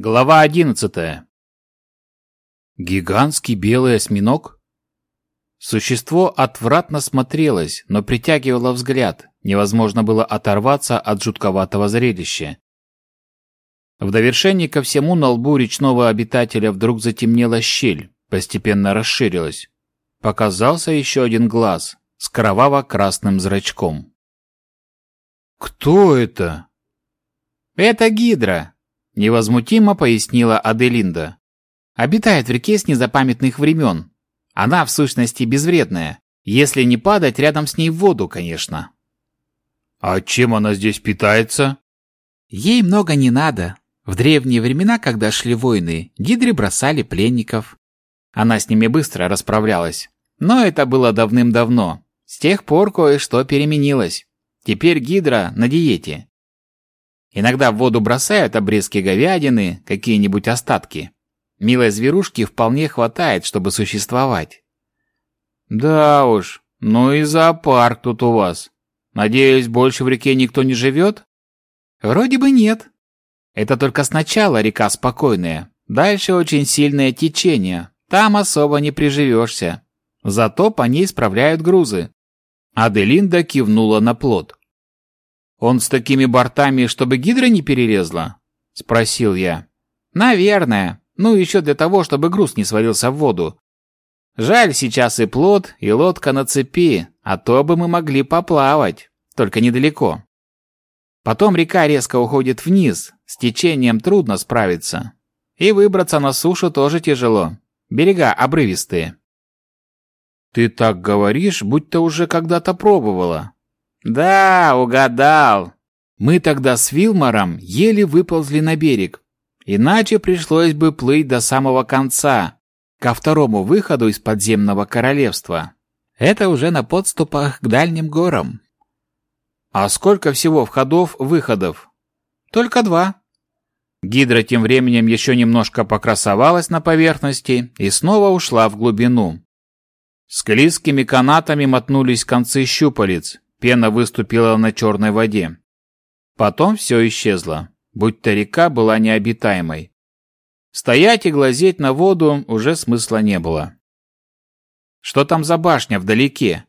Глава одиннадцатая. Гигантский белый осьминог? Существо отвратно смотрелось, но притягивало взгляд. Невозможно было оторваться от жутковатого зрелища. В довершении ко всему на лбу речного обитателя вдруг затемнела щель, постепенно расширилась. Показался еще один глаз с кроваво-красным зрачком. «Кто это?» «Это Гидра», Невозмутимо пояснила Аделинда. Обитает в реке с незапамятных времен. Она, в сущности, безвредная, если не падать рядом с ней в воду, конечно. А чем она здесь питается? Ей много не надо. В древние времена, когда шли войны, гидры бросали пленников. Она с ними быстро расправлялась. Но это было давным-давно. С тех пор кое-что переменилось. Теперь гидра на диете. Иногда в воду бросают обрезки говядины, какие-нибудь остатки. Милой зверушки вполне хватает, чтобы существовать. Да уж, ну и зоопарк тут у вас. Надеюсь, больше в реке никто не живет? Вроде бы нет. Это только сначала река спокойная. Дальше очень сильное течение. Там особо не приживешься. Зато по ней справляют грузы. Аделинда кивнула на плот. «Он с такими бортами, чтобы гидра не перелезла?» — спросил я. «Наверное. Ну, еще для того, чтобы груз не свалился в воду. Жаль, сейчас и плот, и лодка на цепи, а то бы мы могли поплавать, только недалеко. Потом река резко уходит вниз, с течением трудно справиться. И выбраться на сушу тоже тяжело. Берега обрывистые». «Ты так говоришь, будто уже когда-то пробовала», «Да, угадал. Мы тогда с Вилмором еле выползли на берег. Иначе пришлось бы плыть до самого конца, ко второму выходу из подземного королевства. Это уже на подступах к дальним горам». «А сколько всего входов-выходов?» «Только два». Гидра тем временем еще немножко покрасовалась на поверхности и снова ушла в глубину. Склизкими канатами мотнулись концы щупалец, Пена выступила на черной воде. Потом все исчезло, будь-то река была необитаемой. Стоять и глазеть на воду уже смысла не было. Что там за башня вдалеке?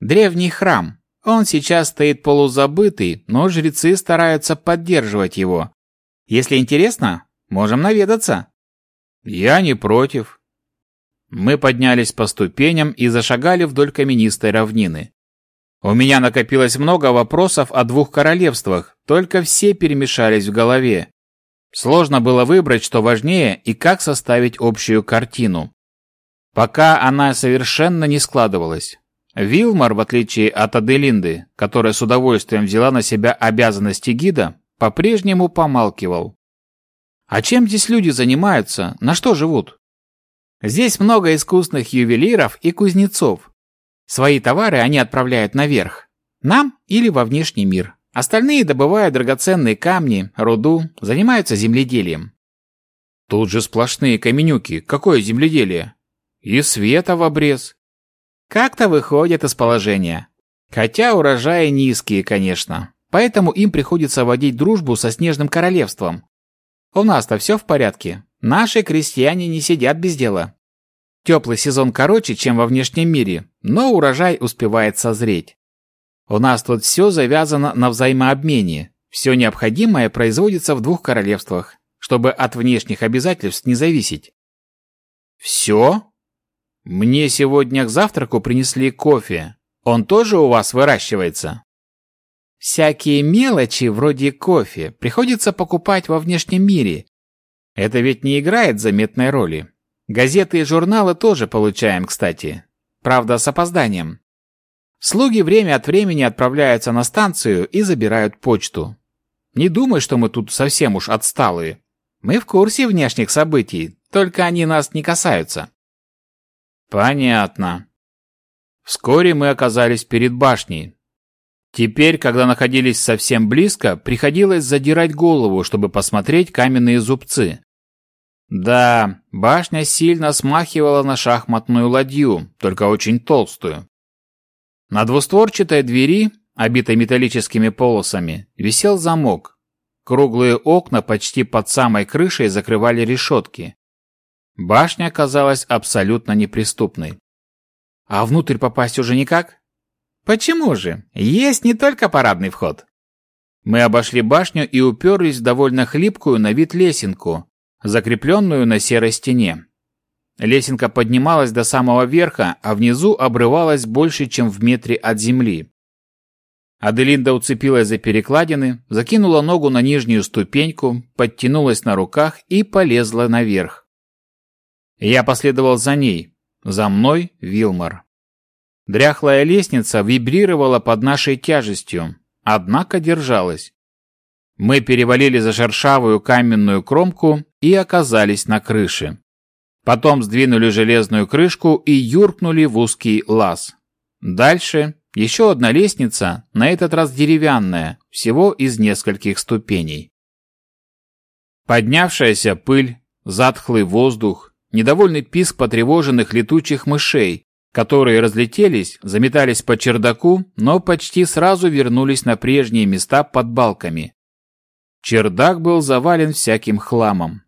Древний храм. Он сейчас стоит полузабытый, но жрецы стараются поддерживать его. Если интересно, можем наведаться. Я не против. Мы поднялись по ступеням и зашагали вдоль каменистой равнины. У меня накопилось много вопросов о двух королевствах, только все перемешались в голове. Сложно было выбрать, что важнее и как составить общую картину. Пока она совершенно не складывалась. Вилмар, в отличие от Аделинды, которая с удовольствием взяла на себя обязанности гида, по-прежнему помалкивал. А чем здесь люди занимаются? На что живут? Здесь много искусных ювелиров и кузнецов. Свои товары они отправляют наверх. Нам или во внешний мир. Остальные добывают драгоценные камни, руду, занимаются земледелием. Тут же сплошные каменюки. Какое земледелие? И света в обрез. Как-то выходят из положения. Хотя урожаи низкие, конечно. Поэтому им приходится водить дружбу со Снежным Королевством. У нас-то все в порядке. Наши крестьяне не сидят без дела. Теплый сезон короче, чем во внешнем мире, но урожай успевает созреть. У нас тут все завязано на взаимообмене. Все необходимое производится в двух королевствах, чтобы от внешних обязательств не зависеть. Все? Мне сегодня к завтраку принесли кофе. Он тоже у вас выращивается? Всякие мелочи вроде кофе приходится покупать во внешнем мире. Это ведь не играет заметной роли. Газеты и журналы тоже получаем, кстати. Правда, с опозданием. Слуги время от времени отправляются на станцию и забирают почту. Не думай, что мы тут совсем уж отсталые. Мы в курсе внешних событий, только они нас не касаются. Понятно. Вскоре мы оказались перед башней. Теперь, когда находились совсем близко, приходилось задирать голову, чтобы посмотреть каменные зубцы. Да, башня сильно смахивала на шахматную ладью, только очень толстую. На двустворчатой двери, обитой металлическими полосами, висел замок. Круглые окна почти под самой крышей закрывали решетки. Башня оказалась абсолютно неприступной. А внутрь попасть уже никак? Почему же? Есть не только парадный вход. Мы обошли башню и уперлись в довольно хлипкую на вид лесенку, закрепленную на серой стене. Лесенка поднималась до самого верха, а внизу обрывалась больше, чем в метре от земли. Аделинда уцепилась за перекладины, закинула ногу на нижнюю ступеньку, подтянулась на руках и полезла наверх. Я последовал за ней. За мной Вилмар. Дряхлая лестница вибрировала под нашей тяжестью, однако держалась. Мы перевалили за шершавую каменную кромку и оказались на крыше. Потом сдвинули железную крышку и юркнули в узкий лаз. Дальше еще одна лестница, на этот раз деревянная, всего из нескольких ступеней. Поднявшаяся пыль, затхлый воздух, недовольный писк потревоженных летучих мышей, которые разлетелись, заметались по чердаку, но почти сразу вернулись на прежние места под балками. Чердак был завален всяким хламом.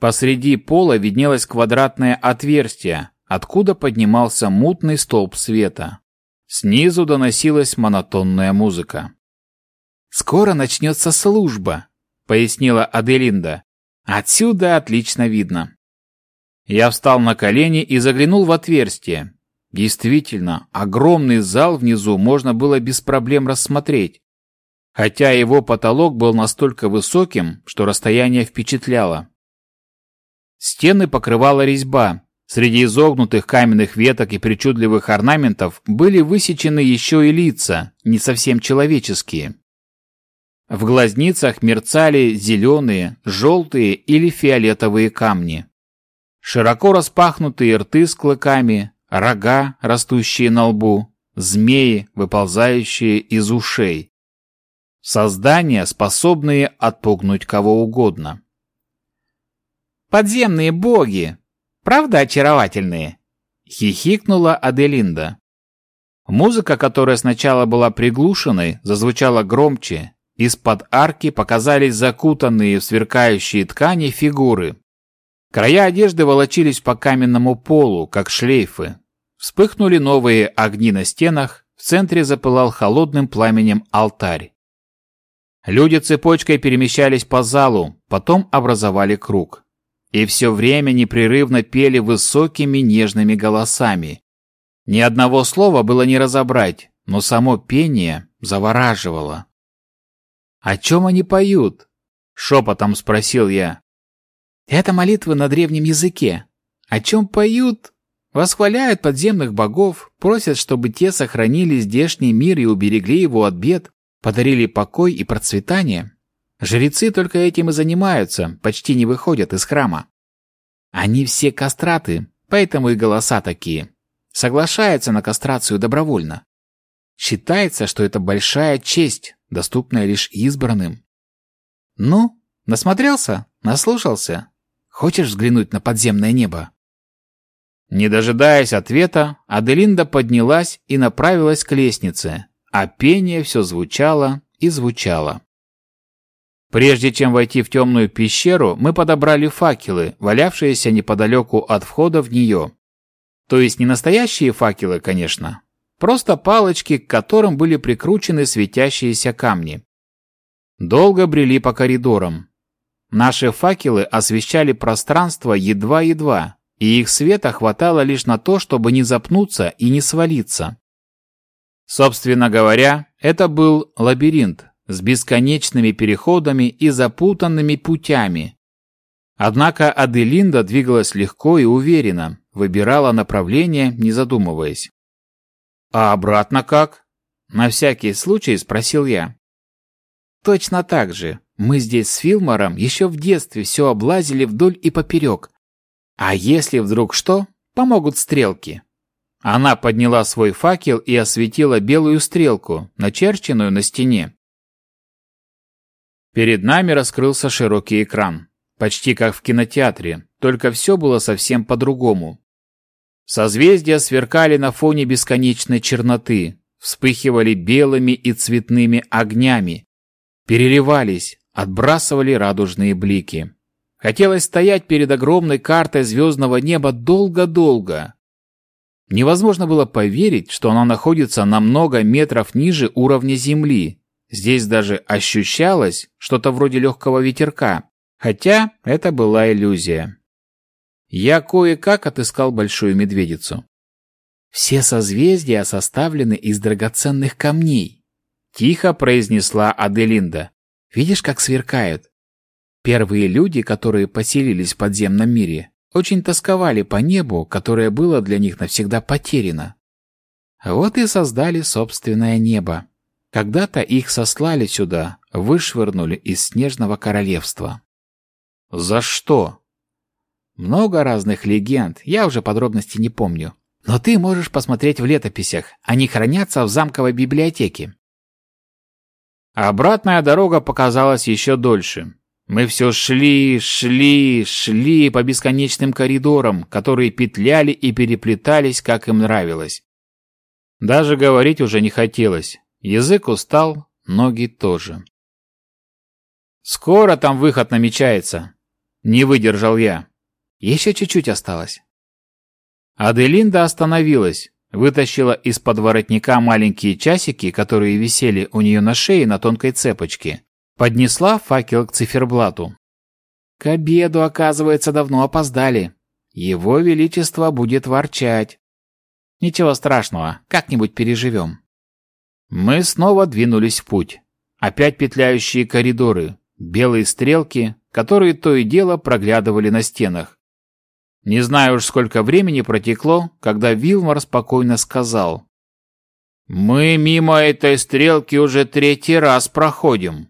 Посреди пола виднелось квадратное отверстие, откуда поднимался мутный столб света. Снизу доносилась монотонная музыка. «Скоро начнется служба», — пояснила Аделинда. «Отсюда отлично видно». Я встал на колени и заглянул в отверстие. Действительно, огромный зал внизу можно было без проблем рассмотреть, хотя его потолок был настолько высоким, что расстояние впечатляло. Стены покрывала резьба, Среди изогнутых каменных веток и причудливых орнаментов были высечены еще и лица, не совсем человеческие. В глазницах мерцали зеленые, желтые или фиолетовые камни. Широко распахнутые рты с клыками, рога, растущие на лбу, змеи, выползающие из ушей. Создания, способные отпугнуть кого угодно. «Подземные боги!» Правда очаровательные?» — хихикнула Аделинда. Музыка, которая сначала была приглушенной, зазвучала громче. Из-под арки показались закутанные в сверкающие ткани фигуры. Края одежды волочились по каменному полу, как шлейфы. Вспыхнули новые огни на стенах, в центре запылал холодным пламенем алтарь. Люди цепочкой перемещались по залу, потом образовали круг и все время непрерывно пели высокими нежными голосами. Ни одного слова было не разобрать, но само пение завораживало. «О чем они поют?» — шепотом спросил я. «Это молитвы на древнем языке. О чем поют?» Восхваляют подземных богов, просят, чтобы те сохранили здешний мир и уберегли его от бед, подарили покой и процветание. Жрецы только этим и занимаются, почти не выходят из храма. Они все кастраты, поэтому и голоса такие. Соглашаются на кастрацию добровольно. Считается, что это большая честь, доступная лишь избранным. Ну, насмотрелся? Наслушался? Хочешь взглянуть на подземное небо? Не дожидаясь ответа, Аделинда поднялась и направилась к лестнице, а пение все звучало и звучало. Прежде чем войти в темную пещеру, мы подобрали факелы, валявшиеся неподалеку от входа в нее. То есть не настоящие факелы, конечно. Просто палочки, к которым были прикручены светящиеся камни. Долго брели по коридорам. Наши факелы освещали пространство едва-едва, и их света хватало лишь на то, чтобы не запнуться и не свалиться. Собственно говоря, это был лабиринт, с бесконечными переходами и запутанными путями. Однако Аделинда двигалась легко и уверенно, выбирала направление, не задумываясь. «А обратно как?» — на всякий случай спросил я. «Точно так же. Мы здесь с Филмором еще в детстве все облазили вдоль и поперек. А если вдруг что, помогут стрелки». Она подняла свой факел и осветила белую стрелку, начерченную на стене. Перед нами раскрылся широкий экран. Почти как в кинотеатре, только все было совсем по-другому. Созвездия сверкали на фоне бесконечной черноты, вспыхивали белыми и цветными огнями, переливались, отбрасывали радужные блики. Хотелось стоять перед огромной картой звездного неба долго-долго. Невозможно было поверить, что она находится на много метров ниже уровня Земли. Здесь даже ощущалось что-то вроде легкого ветерка, хотя это была иллюзия. Я кое-как отыскал большую медведицу. Все созвездия составлены из драгоценных камней, тихо произнесла Аделинда. Видишь, как сверкают? Первые люди, которые поселились в подземном мире, очень тосковали по небу, которое было для них навсегда потеряно. Вот и создали собственное небо. Когда-то их сослали сюда, вышвырнули из снежного королевства. За что? Много разных легенд, я уже подробностей не помню. Но ты можешь посмотреть в летописях, они хранятся в замковой библиотеке. Обратная дорога показалась еще дольше. Мы все шли, шли, шли по бесконечным коридорам, которые петляли и переплетались, как им нравилось. Даже говорить уже не хотелось. Язык устал, ноги тоже. «Скоро там выход намечается», — не выдержал я. «Еще чуть-чуть осталось». Аделинда остановилась, вытащила из-под воротника маленькие часики, которые висели у нее на шее на тонкой цепочке, Поднесла факел к циферблату. К обеду, оказывается, давно опоздали. Его Величество будет ворчать. Ничего страшного, как-нибудь переживем. Мы снова двинулись в путь. Опять петляющие коридоры, белые стрелки, которые то и дело проглядывали на стенах. Не знаю уж, сколько времени протекло, когда Вилмор спокойно сказал. «Мы мимо этой стрелки уже третий раз проходим.